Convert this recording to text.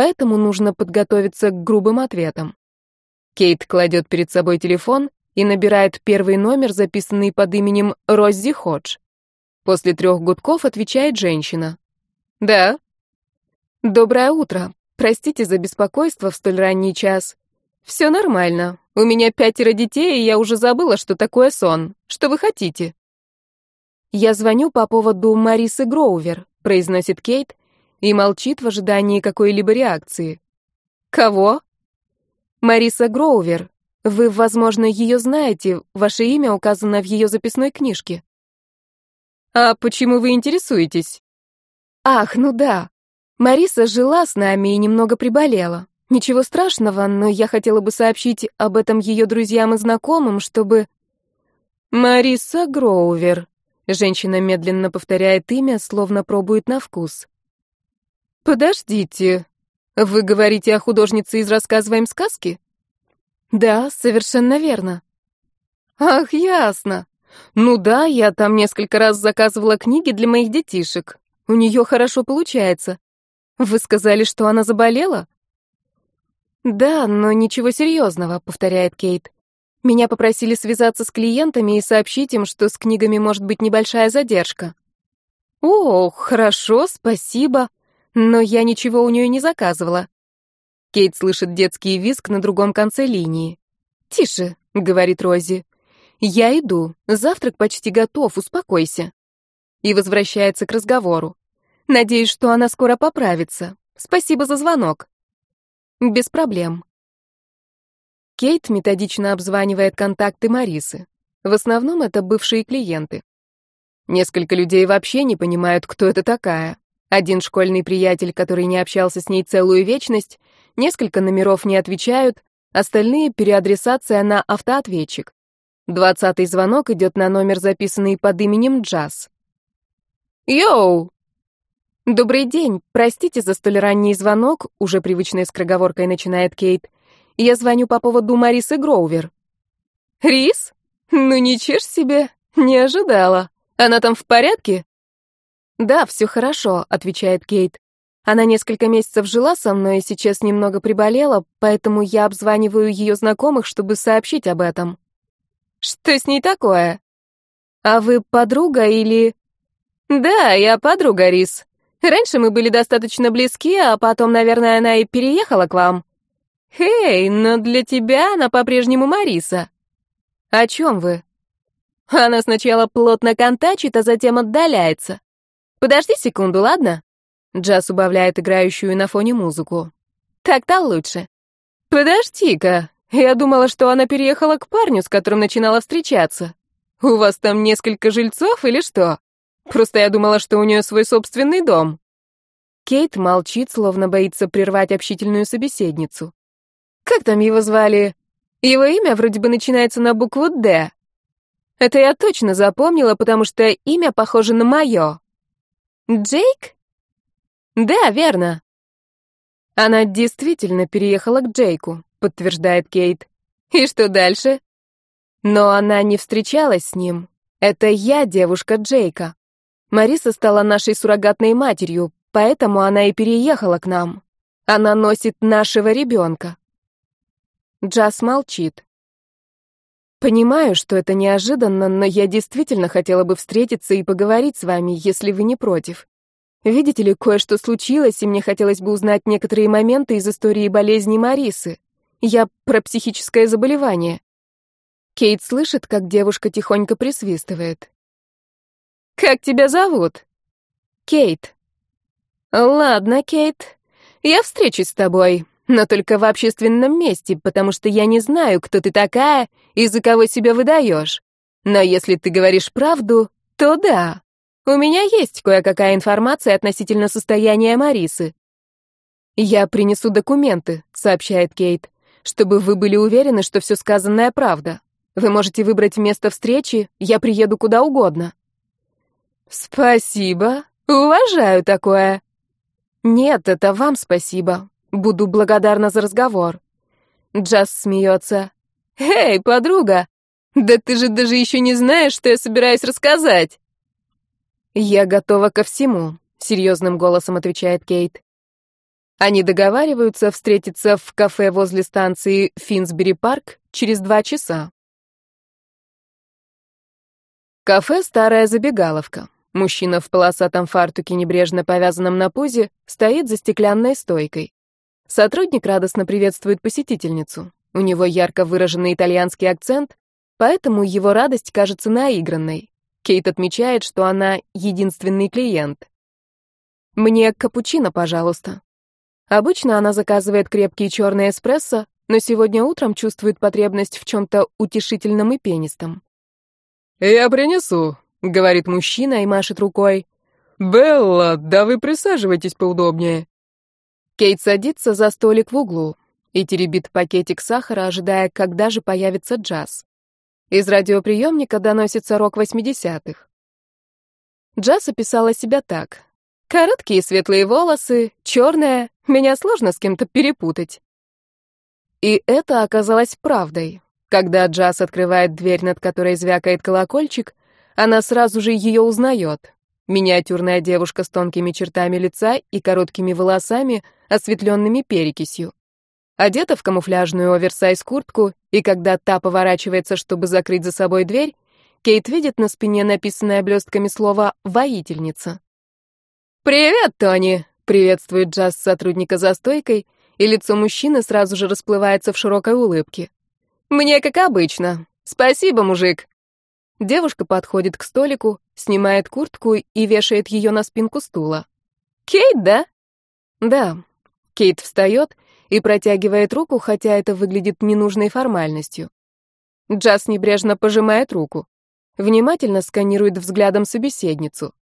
поэтому нужно подготовиться к грубым ответам. Кейт кладет перед собой телефон и набирает первый номер, записанный под именем Роззи Ходж. После трех гудков отвечает женщина. «Да». «Доброе утро. Простите за беспокойство в столь ранний час. Все нормально. У меня пятеро детей, и я уже забыла, что такое сон. Что вы хотите?» «Я звоню по поводу Марисы Гроувер», — произносит Кейт и молчит в ожидании какой-либо реакции. «Кого?» «Мариса Гроувер. Вы, возможно, ее знаете. Ваше имя указано в ее записной книжке». «А почему вы интересуетесь?» «Ах, ну да. Мариса жила с нами и немного приболела. Ничего страшного, но я хотела бы сообщить об этом ее друзьям и знакомым, чтобы...» «Мариса Гроувер», — женщина медленно повторяет имя, словно пробует на вкус. «Подождите, вы говорите о художнице из «Рассказываем сказки»?» «Да, совершенно верно». «Ах, ясно. Ну да, я там несколько раз заказывала книги для моих детишек. У нее хорошо получается. Вы сказали, что она заболела?» «Да, но ничего серьезного», — повторяет Кейт. «Меня попросили связаться с клиентами и сообщить им, что с книгами может быть небольшая задержка». «О, хорошо, спасибо. Но я ничего у нее не заказывала». Кейт слышит детский визг на другом конце линии. «Тише», — говорит Рози. «Я иду. Завтрак почти готов, успокойся». И возвращается к разговору. «Надеюсь, что она скоро поправится. Спасибо за звонок». Без проблем. Кейт методично обзванивает контакты Марисы. В основном это бывшие клиенты. Несколько людей вообще не понимают, кто это такая. Один школьный приятель, который не общался с ней целую вечность, несколько номеров не отвечают, остальные — переадресация на автоответчик. Двадцатый звонок идет на номер, записанный под именем Джаз. «Йоу!» «Добрый день. Простите за столь ранний звонок», — уже привычной скороговоркой начинает Кейт. «Я звоню по поводу Марисы Гроувер». «Рис? Ну ничего ж себе. Не ожидала. Она там в порядке?» «Да, все хорошо», — отвечает Кейт. «Она несколько месяцев жила со мной и сейчас немного приболела, поэтому я обзваниваю ее знакомых, чтобы сообщить об этом». «Что с ней такое?» «А вы подруга или...» «Да, я подруга, Рис. Раньше мы были достаточно близки, а потом, наверное, она и переехала к вам. Хей, но для тебя она по-прежнему Мариса. О чем вы? Она сначала плотно контачит, а затем отдаляется. Подожди секунду, ладно? Джаз убавляет играющую на фоне музыку. Так-то лучше. Подожди-ка, я думала, что она переехала к парню, с которым начинала встречаться. У вас там несколько жильцов или что? Просто я думала, что у нее свой собственный дом». Кейт молчит, словно боится прервать общительную собеседницу. «Как там его звали? Его имя вроде бы начинается на букву «Д». Это я точно запомнила, потому что имя похоже на мое. Джейк? Да, верно. Она действительно переехала к Джейку, подтверждает Кейт. И что дальше? Но она не встречалась с ним. Это я девушка Джейка. Мариса стала нашей суррогатной матерью, поэтому она и переехала к нам. Она носит нашего ребенка. Джаз молчит. Понимаю, что это неожиданно, но я действительно хотела бы встретиться и поговорить с вами, если вы не против. Видите ли, кое-что случилось, и мне хотелось бы узнать некоторые моменты из истории болезни Марисы. Я про психическое заболевание. Кейт слышит, как девушка тихонько присвистывает. «Как тебя зовут?» «Кейт». «Ладно, Кейт. Я встречусь с тобой, но только в общественном месте, потому что я не знаю, кто ты такая и за кого себя выдаешь. Но если ты говоришь правду, то да. У меня есть кое-какая информация относительно состояния Марисы». «Я принесу документы», — сообщает Кейт, «чтобы вы были уверены, что все сказанное правда. Вы можете выбрать место встречи, я приеду куда угодно». «Спасибо. Уважаю такое». «Нет, это вам спасибо. Буду благодарна за разговор». Джаз смеется. «Эй, подруга, да ты же даже еще не знаешь, что я собираюсь рассказать». «Я готова ко всему», — серьезным голосом отвечает Кейт. Они договариваются встретиться в кафе возле станции Финсбери-парк через два часа. Кафе «Старая забегаловка». Мужчина в полосатом фартуке, небрежно повязанном на пузе, стоит за стеклянной стойкой. Сотрудник радостно приветствует посетительницу. У него ярко выраженный итальянский акцент, поэтому его радость кажется наигранной. Кейт отмечает, что она единственный клиент. «Мне капучино, пожалуйста». Обычно она заказывает крепкий черный эспрессо, но сегодня утром чувствует потребность в чем-то утешительном и пенистом. «Я принесу», — говорит мужчина и машет рукой. «Белла, да вы присаживайтесь поудобнее». Кейт садится за столик в углу и теребит пакетик сахара, ожидая, когда же появится джаз. Из радиоприемника доносится рок восьмидесятых. Джаз описала себя так. Короткие светлые волосы, черная, меня сложно с кем-то перепутать. И это оказалось правдой. Когда Джаз открывает дверь, над которой звякает колокольчик, она сразу же ее узнает. Миниатюрная девушка с тонкими чертами лица и короткими волосами, осветленными перекисью. Одета в камуфляжную оверсайз-куртку, и когда та поворачивается, чтобы закрыть за собой дверь, Кейт видит на спине написанное блестками слово «воительница». «Привет, Тони!» — приветствует Джаз сотрудника за стойкой, и лицо мужчины сразу же расплывается в широкой улыбке. «Мне как обычно. Спасибо, мужик». Девушка подходит к столику, снимает куртку и вешает ее на спинку стула. «Кейт, да?» «Да». Кейт встает и протягивает руку, хотя это выглядит ненужной формальностью. Джаз небрежно пожимает руку. Внимательно сканирует взглядом собеседницу.